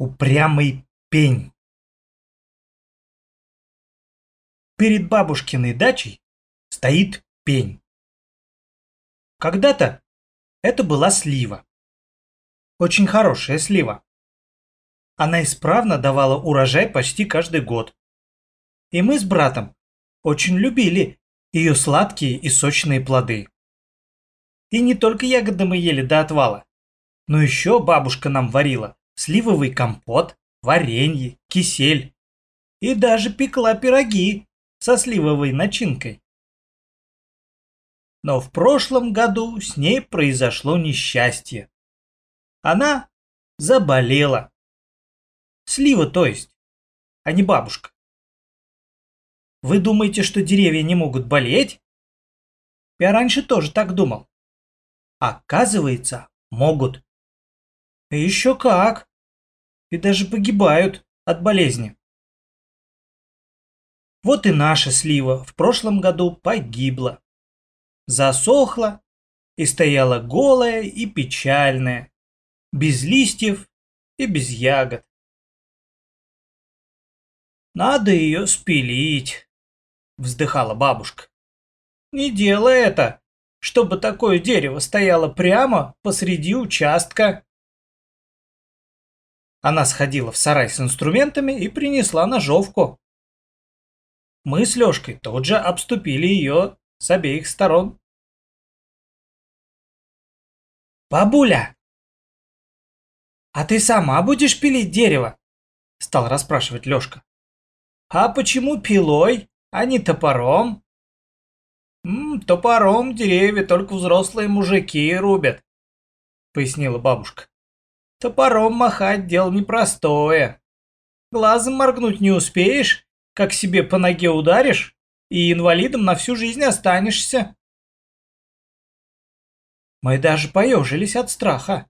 Упрямый пень. Перед бабушкиной дачей стоит пень. Когда-то это была слива. Очень хорошая слива. Она исправно давала урожай почти каждый год. И мы с братом очень любили ее сладкие и сочные плоды. И не только ягоды мы ели до отвала, но еще бабушка нам варила сливовый компот, варенье, кисель и даже пекла пироги со сливовой начинкой. Но в прошлом году с ней произошло несчастье. Она заболела. Слива, то есть, а не бабушка. Вы думаете, что деревья не могут болеть? Я раньше тоже так думал. Оказывается, могут. И еще как и даже погибают от болезни. Вот и наша слива в прошлом году погибла. Засохла и стояла голая и печальная, без листьев и без ягод. «Надо ее спилить», — вздыхала бабушка. «Не делай это, чтобы такое дерево стояло прямо посреди участка». Она сходила в сарай с инструментами и принесла ножовку. Мы с Лёшкой тут же обступили ее с обеих сторон. «Бабуля, а ты сама будешь пилить дерево?» Стал расспрашивать Лёшка. «А почему пилой, а не топором?» -м, «Топором деревья только взрослые мужики рубят», — пояснила бабушка. Топором махать дело непростое. Глазом моргнуть не успеешь, как себе по ноге ударишь, и инвалидом на всю жизнь останешься. Мы даже поежились от страха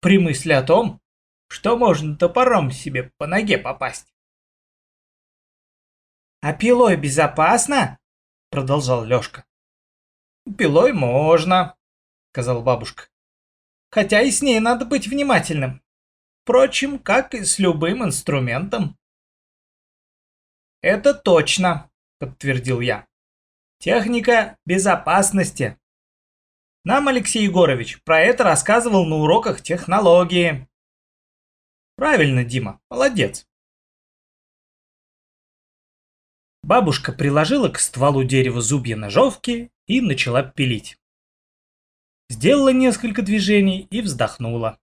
при мысли о том, что можно топором себе по ноге попасть. «А пилой безопасно?» — продолжал Лёшка. «Пилой можно», — сказала бабушка хотя и с ней надо быть внимательным. Впрочем, как и с любым инструментом. «Это точно», — подтвердил я. «Техника безопасности». Нам Алексей Егорович про это рассказывал на уроках технологии. Правильно, Дима, молодец. Бабушка приложила к стволу дерева зубья ножовки и начала пилить сделала несколько движений и вздохнула.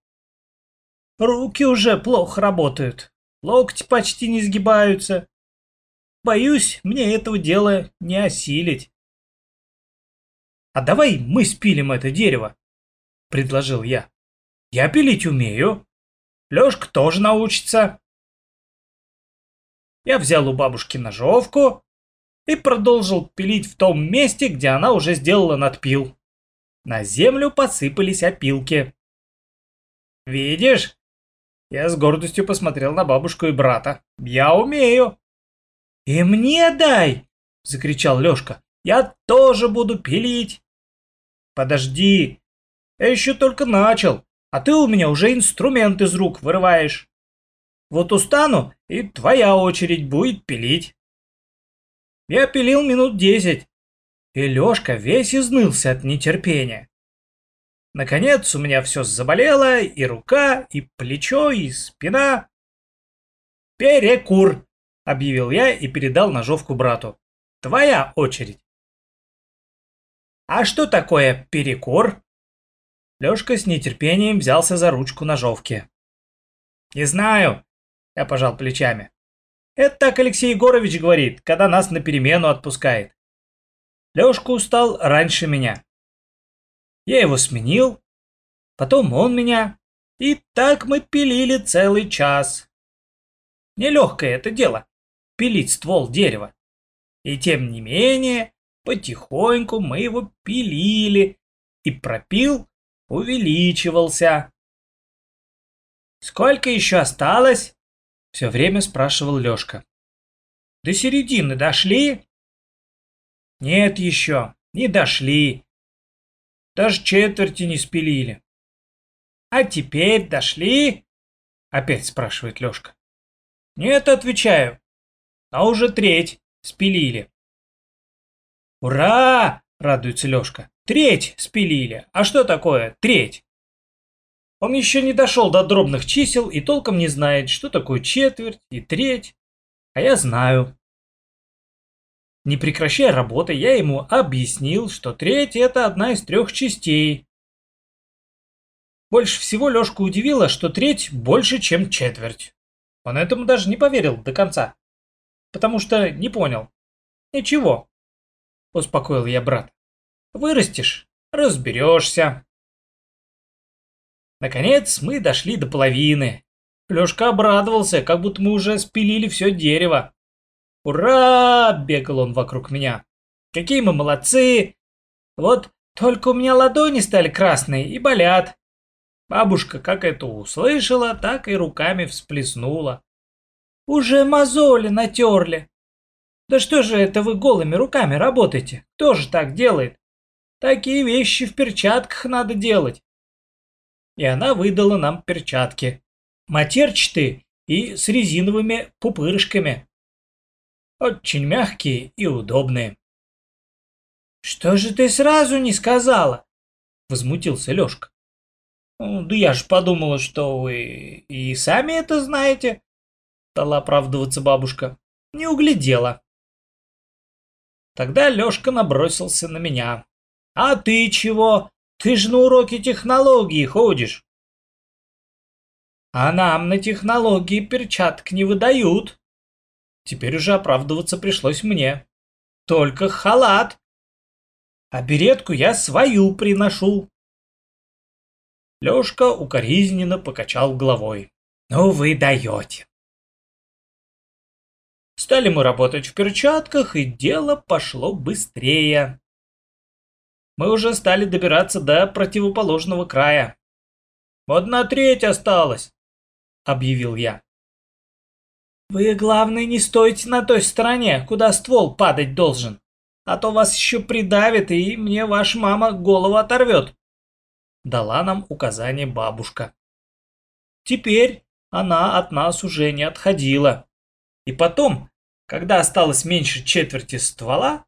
Руки уже плохо работают, локти почти не сгибаются. Боюсь, мне этого дела не осилить. «А давай мы спилим это дерево», — предложил я. «Я пилить умею. Лёшка тоже научится». Я взял у бабушки ножовку и продолжил пилить в том месте, где она уже сделала надпил. На землю посыпались опилки. «Видишь?» Я с гордостью посмотрел на бабушку и брата. «Я умею!» «И мне дай!» — закричал Лёшка. «Я тоже буду пилить!» «Подожди! Я еще только начал, а ты у меня уже инструмент из рук вырываешь. Вот устану, и твоя очередь будет пилить!» Я пилил минут десять, и Лёшка весь изнылся от нетерпения. Наконец у меня все заболело, и рука, и плечо, и спина. «Перекур!» — объявил я и передал ножовку брату. «Твоя очередь!» «А что такое перекур?» Лёшка с нетерпением взялся за ручку ножовки. «Не знаю», — я пожал плечами. «Это так Алексей Егорович говорит, когда нас на перемену отпускает. Лёшка устал раньше меня. Я его сменил, потом он меня, и так мы пилили целый час. Нелегкое это дело — пилить ствол дерева. И тем не менее, потихоньку мы его пилили, и пропил увеличивался. «Сколько еще осталось?» — все время спрашивал Лёшка. «До середины дошли?» Нет еще, не дошли. Даже четверти не спилили. А теперь дошли? Опять спрашивает Лёшка. Нет, отвечаю. А уже треть спилили. Ура! Радуется Лёшка. Треть спилили. А что такое треть? Он еще не дошел до дробных чисел и толком не знает, что такое четверть и треть. А я знаю. Не прекращая работы, я ему объяснил, что треть – это одна из трех частей. Больше всего Лёшку удивило, что треть больше, чем четверть. Он этому даже не поверил до конца, потому что не понял. Ничего, успокоил я брат. Вырастешь, разберешься. Наконец мы дошли до половины. Лёшка обрадовался, как будто мы уже спилили все дерево. «Ура!» – бегал он вокруг меня. «Какие мы молодцы! Вот только у меня ладони стали красные и болят. Бабушка как это услышала, так и руками всплеснула. «Уже мозоли натерли!» «Да что же это вы голыми руками работаете? Кто же так делает? Такие вещи в перчатках надо делать!» И она выдала нам перчатки. Матерчатые и с резиновыми пупырышками. Очень мягкие и удобные. «Что же ты сразу не сказала?» Возмутился Лёшка. Ну, да я же подумала, что вы и сами это знаете. Стала оправдываться бабушка. Не углядела. Тогда Лёшка набросился на меня. А ты чего? Ты же на уроки технологии ходишь. А нам на технологии перчаток не выдают. Теперь уже оправдываться пришлось мне. Только халат. А беретку я свою приношу. Лёшка укоризненно покачал головой. «Ну вы даете!» Стали мы работать в перчатках, и дело пошло быстрее. Мы уже стали добираться до противоположного края. «Одна треть осталась», — объявил я. «Вы, главное, не стойте на той стороне, куда ствол падать должен, а то вас еще придавит, и мне ваша мама голову оторвет», дала нам указание бабушка. Теперь она от нас уже не отходила. И потом, когда осталось меньше четверти ствола,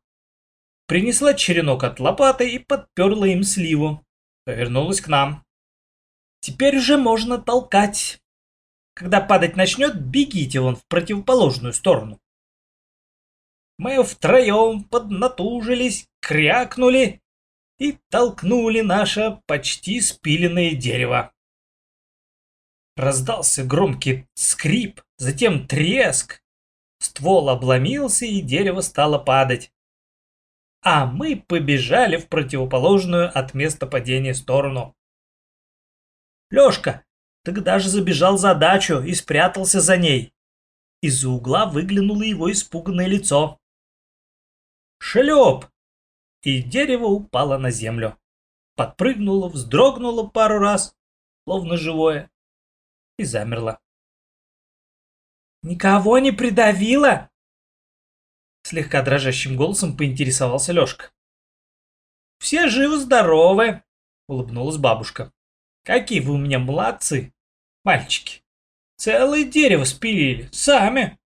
принесла черенок от лопаты и подперла им сливу. Повернулась к нам. Теперь уже можно толкать. Когда падать начнет, бегите вон в противоположную сторону. Мы втроем поднатужились, крякнули и толкнули наше почти спиленное дерево. Раздался громкий скрип, затем треск. Ствол обломился, и дерево стало падать. А мы побежали в противоположную от места падения сторону. Лёшка так даже забежал за дачу и спрятался за ней. Из-за угла выглянуло его испуганное лицо. «Шлёп!» и дерево упало на землю. Подпрыгнуло, вздрогнуло пару раз, словно живое, и замерло. «Никого не придавило?» Слегка дрожащим голосом поинтересовался Лёшка. «Все живы-здоровы!» — улыбнулась бабушка. «Какие вы у меня молодцы, мальчики! Целое дерево спилили, сами!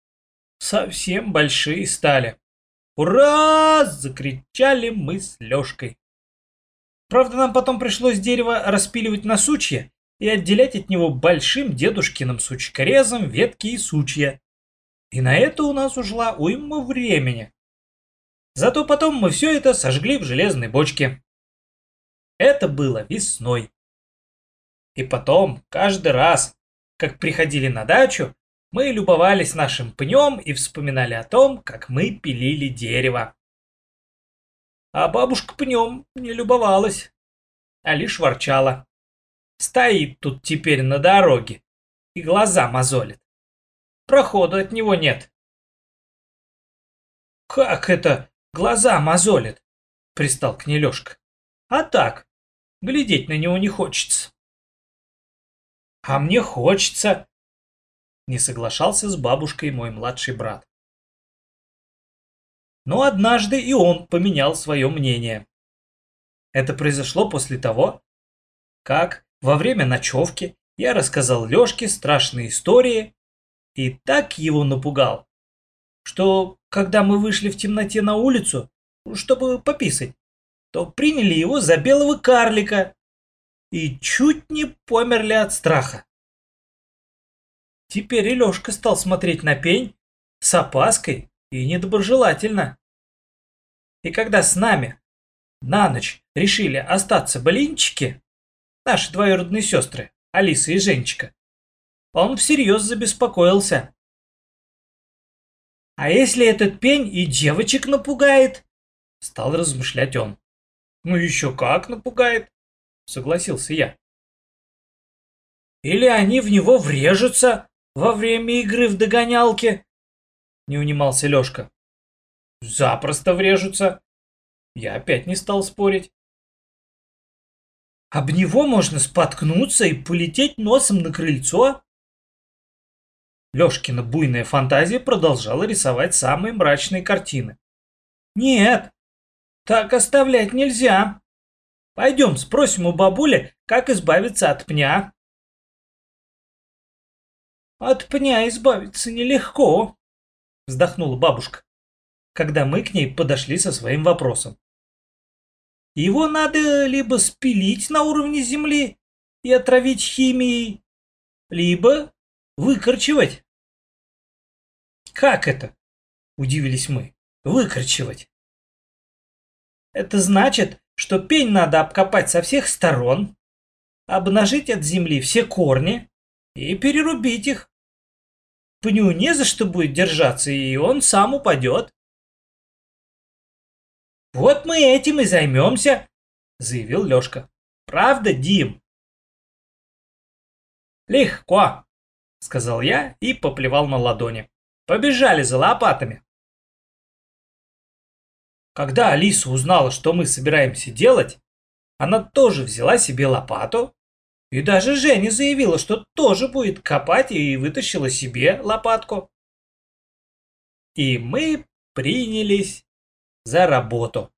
Совсем большие стали!» «Ура!» – закричали мы с Лёшкой. Правда, нам потом пришлось дерево распиливать на сучья и отделять от него большим дедушкиным сучкорезом ветки и сучья. И на это у нас ушла уйма времени. Зато потом мы все это сожгли в железной бочке. Это было весной. И потом, каждый раз, как приходили на дачу, мы любовались нашим пнем и вспоминали о том, как мы пилили дерево. А бабушка пнем не любовалась, а лишь ворчала. Стоит тут теперь на дороге и глаза мозолит. Прохода от него нет. «Как это глаза мозолит?» — пристал к ней Лёшка. «А так, глядеть на него не хочется». «А мне хочется», не соглашался с бабушкой мой младший брат. Но однажды и он поменял свое мнение. Это произошло после того, как во время ночевки Я рассказал Лёшке страшные истории и так его напугал, что когда мы вышли в темноте на улицу, чтобы пописать, то приняли его за белого карлика и чуть не померли от страха. Теперь и Лёшка стал смотреть на пень с опаской и недоброжелательно. И когда с нами на ночь решили остаться блинчики, наши двоюродные сестры, Алиса и Женечка, он всерьез забеспокоился. «А если этот пень и девочек напугает?» Стал размышлять он. «Ну еще как напугает!» Согласился я. «Или они в него врежутся во время игры в догонялки?» Не унимался Лешка. «Запросто врежутся!» Я опять не стал спорить. Об него можно споткнуться и полететь носом на крыльцо. Лёшкина буйная фантазия продолжала рисовать самые мрачные картины. «Нет, так оставлять нельзя. Пойдем спросим у бабули, как избавиться от пня». «От пня избавиться нелегко», — вздохнула бабушка, когда мы к ней подошли со своим вопросом. Его надо либо спилить на уровне земли и отравить химией, либо выкорчевать. Как это? Удивились мы. Выкорчевать. Это значит, что пень надо обкопать со всех сторон, обнажить от земли все корни и перерубить их. Пню не за что будет держаться, и он сам упадет. «Вот мы этим и займемся», — заявил Лёшка. «Правда, Дим?» «Легко», — сказал я и поплевал на ладони. «Побежали за лопатами». Когда Алиса узнала, что мы собираемся делать, она тоже взяла себе лопату, и даже Женя заявила, что тоже будет копать и вытащила себе лопатку. И мы принялись за работу.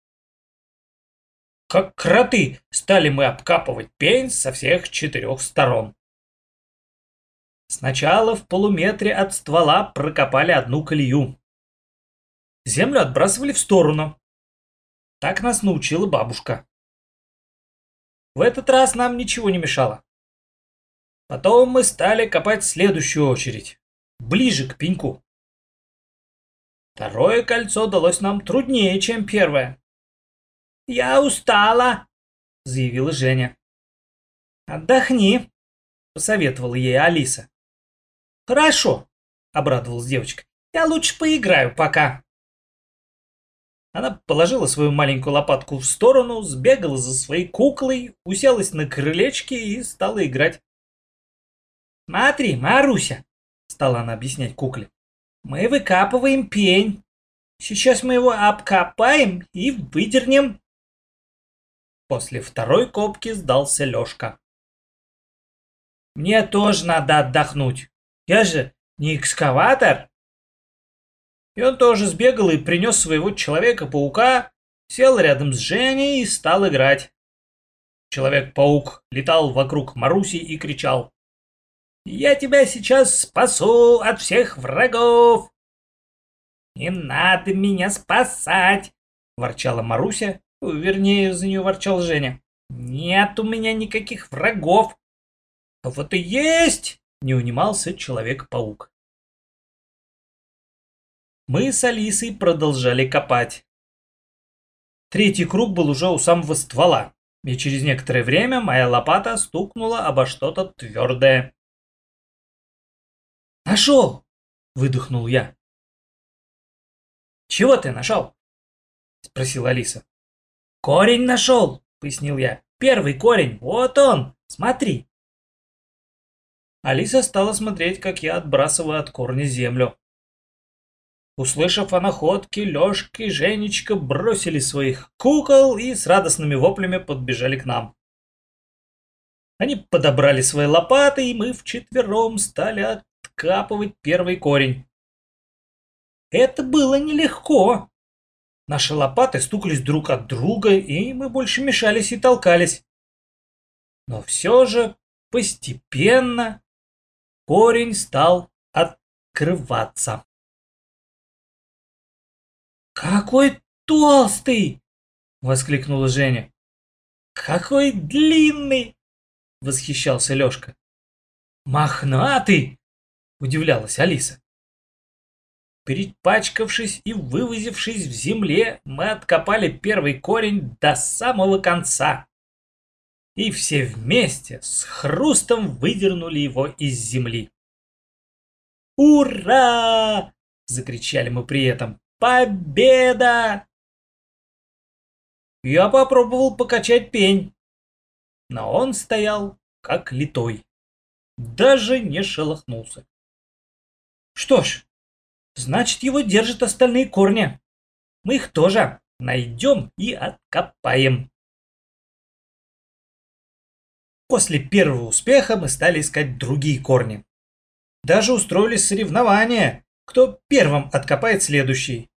Как кроты стали мы обкапывать пень со всех четырех сторон. Сначала в полуметре от ствола прокопали одну колею. Землю отбрасывали в сторону. Так нас научила бабушка. В этот раз нам ничего не мешало. Потом мы стали копать следующую очередь, ближе к пеньку. Второе кольцо далось нам труднее, чем первое. «Я устала», — заявила Женя. «Отдохни», — посоветовала ей Алиса. «Хорошо», — обрадовалась девочка. «Я лучше поиграю пока». Она положила свою маленькую лопатку в сторону, сбегала за своей куклой, уселась на крылечке и стала играть. «Смотри, Маруся», — стала она объяснять кукле, — «мы выкапываем пень. Сейчас мы его обкопаем и выдернем». После второй копки сдался Лёшка. «Мне тоже надо отдохнуть. Я же не экскаватор». И он тоже сбегал и принес своего Человека-паука, сел рядом с Женей и стал играть. Человек-паук летал вокруг Маруси и кричал. Я тебя сейчас спасу от всех врагов!» «Не надо меня спасать!» – ворчала Маруся, вернее, за нее ворчал Женя. «Нет у меня никаких врагов!» «А вот и есть!» – не унимался Человек-паук. Мы с Алисой продолжали копать. Третий круг был уже у самого ствола, и через некоторое время моя лопата стукнула обо что-то твердое. «Нашел!» — выдохнул я. «Чего ты нашел?» — спросила Алиса. «Корень нашел!» — пояснил я. «Первый корень, вот он, смотри!» Алиса стала смотреть, как я отбрасываю от корня землю. Услышав о находке, Лёшка и Женечка бросили своих кукол и с радостными воплями подбежали к нам. Они подобрали свои лопаты, и мы вчетвером стали откапывать первый корень. Это было нелегко. Наши лопаты стукались друг от друга, и мы больше мешались и толкались. Но все же постепенно корень стал открываться. «Какой толстый!» — воскликнула Женя. «Какой длинный!» — восхищался Лёшка. «Мохнатый!» — удивлялась Алиса. Перепачкавшись и вывозившись в земле, мы откопали первый корень до самого конца. И все вместе с хрустом выдернули его из земли. «Ура!» — закричали мы при этом. «Победа!» Я попробовал покачать пень, но он стоял как литой, даже не шелохнулся. Что ж, Значит, его держат остальные корни. Мы их тоже найдем и откопаем. После первого успеха мы стали искать другие корни. Даже устроили соревнования, кто первым откопает следующий.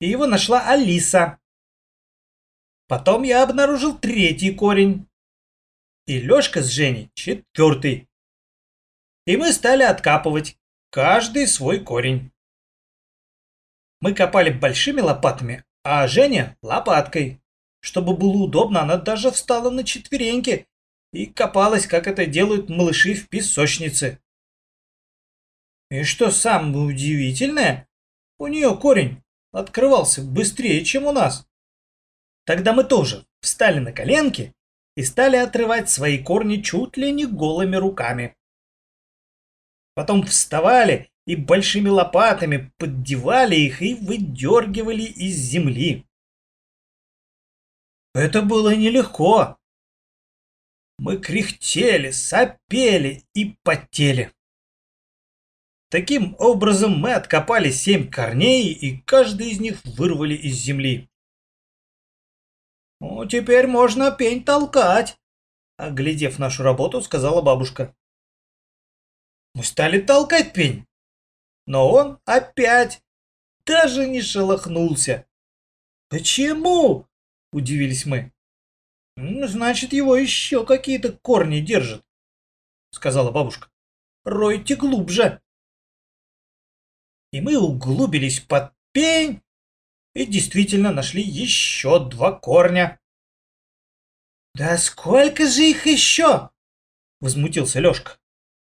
И его нашла Алиса. Потом я обнаружил третий корень. И Лёшка с Женей четвертый. И мы стали откапывать Каждый свой корень. Мы копали большими лопатами, а Женя лопаткой. Чтобы было удобно, она даже встала на четвереньки и копалась, как это делают малыши в песочнице. И что самое удивительное, у нее корень открывался быстрее, чем у нас. Тогда мы тоже встали на коленки и стали отрывать свои корни чуть ли не голыми руками. Потом вставали и большими лопатами поддевали их и выдергивали из земли. Это было нелегко. Мы кряхтели, сопели и потели. Таким образом мы откопали семь корней и каждый из них вырвали из земли. «Ну, теперь можно пень толкать», — оглядев нашу работу, сказала бабушка. Мы стали толкать пень. Но он опять даже не шелохнулся. «Почему?» – удивились мы. «Ну, «Значит, его еще какие-то корни держат», – сказала бабушка. «Ройте глубже». И мы углубились под пень и действительно нашли еще два корня. «Да сколько же их еще?» – возмутился Лешка.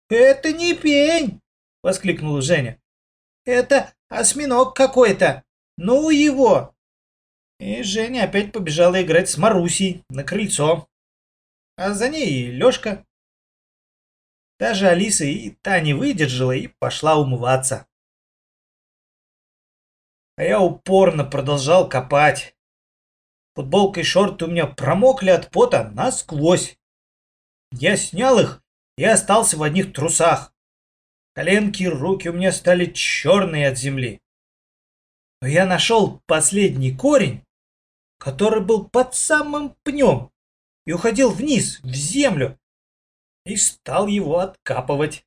«Это не пень!» — воскликнула Женя. «Это осьминог какой-то! Ну его!» И Женя опять побежала играть с Марусей на крыльцо. А за ней и Лёшка. Даже Алиса и та не выдержала и пошла умываться. А я упорно продолжал копать. Футболка и шорты у меня промокли от пота насквозь. Я снял их и остался в одних трусах. Коленки и руки у меня стали черные от земли. Но я нашел последний корень, который был под самым пнем и уходил вниз, в землю, и стал его откапывать.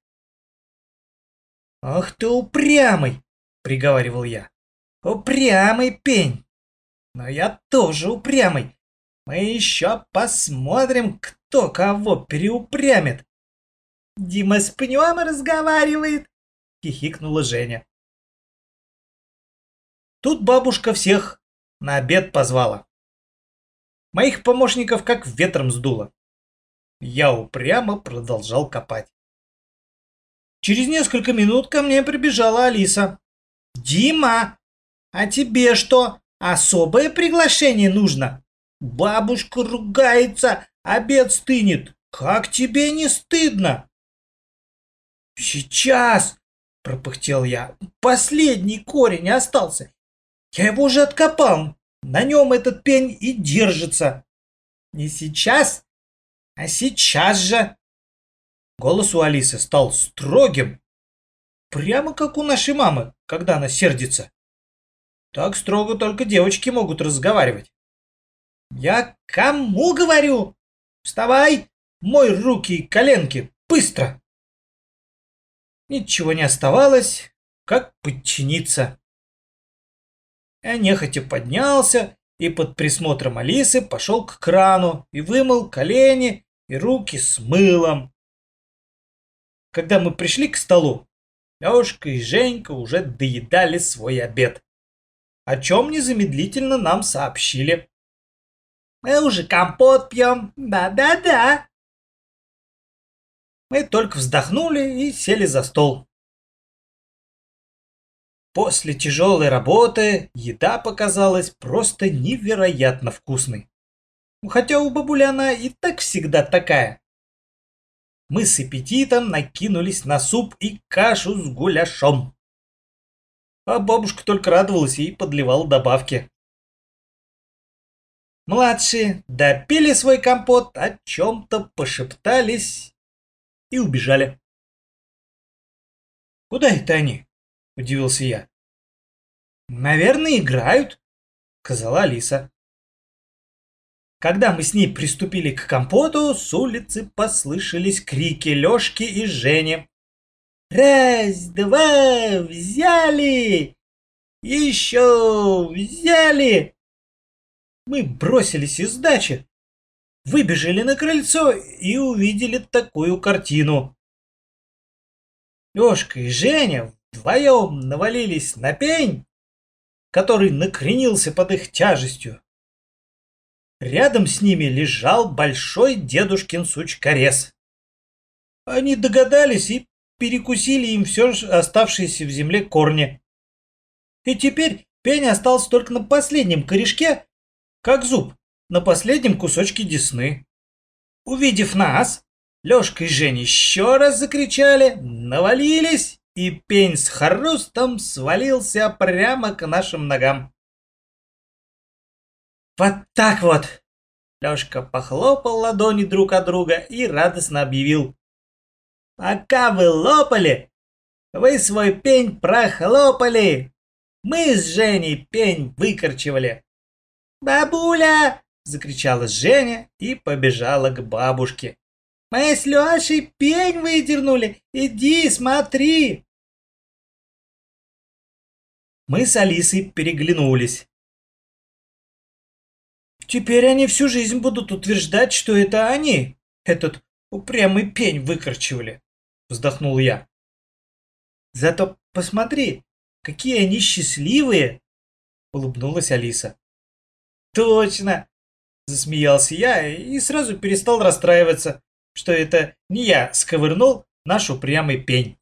«Ах ты упрямый!» — приговаривал я. «Упрямый пень! Но я тоже упрямый. Мы еще посмотрим, кто кого переупрямит. Дима с пнем разговаривает, хихикнула Женя. Тут бабушка всех на обед позвала. Моих помощников как ветром сдуло. Я упрямо продолжал копать. Через несколько минут ко мне прибежала Алиса. «Дима, а тебе что, особое приглашение нужно? Бабушка ругается, обед стынет. Как тебе не стыдно?» «Сейчас!» — пропыхтел я. «Последний корень остался. Я его уже откопал. На нем этот пень и держится. Не сейчас, а сейчас же!» Голос у Алисы стал строгим, прямо как у нашей мамы, когда она сердится. Так строго только девочки могут разговаривать. «Я кому говорю? Вставай, мой руки и коленки, быстро!» Ничего не оставалось, как подчиниться. Я нехотя поднялся и под присмотром Алисы пошел к крану и вымыл колени и руки с мылом. Когда мы пришли к столу, Лёшка и Женька уже доедали свой обед, о чем незамедлительно нам сообщили. «Мы уже компот пьем, да-да-да!» Мы только вздохнули и сели за стол. После тяжелой работы еда показалась просто невероятно вкусной. Хотя у бабули она и так всегда такая. Мы с аппетитом накинулись на суп и кашу с гуляшом. А бабушка только радовалась и подливала добавки. Младшие допили свой компот, о чем-то пошептались и убежали. «Куда это они?» – удивился я. «Наверное, играют», – сказала Алиса. Когда мы с ней приступили к компоту, с улицы послышались крики Лёшки и Жени. «Раз, два, взяли! Еще взяли!» Мы бросились из дачи, выбежали на крыльцо и увидели такую картину. Лёшка и Женя вдвоем навалились на пень, который накренился под их тяжестью. Рядом с ними лежал большой дедушкин сучкорез. Они догадались и перекусили им все оставшиеся в земле корни. И теперь пень остался только на последнем корешке, как зуб, на последнем кусочке десны. Увидев нас, Лёшка и Женя еще раз закричали, навалились, и пень с хрустом свалился прямо к нашим ногам. Вот так вот! Лёшка похлопал ладони друг от друга и радостно объявил. Пока вы лопали, вы свой пень прохлопали. Мы с Женей пень выкорчевали. «Бабуля!» — закричала Женя и побежала к бабушке. «Мы с Лешей пень выдернули! Иди, смотри!» Мы с Алисой переглянулись. Теперь они всю жизнь будут утверждать, что это они, этот упрямый пень, выкорчевали, вздохнул я. Зато посмотри, какие они счастливые, улыбнулась Алиса. Точно, засмеялся я и сразу перестал расстраиваться, что это не я сковырнул наш упрямый пень.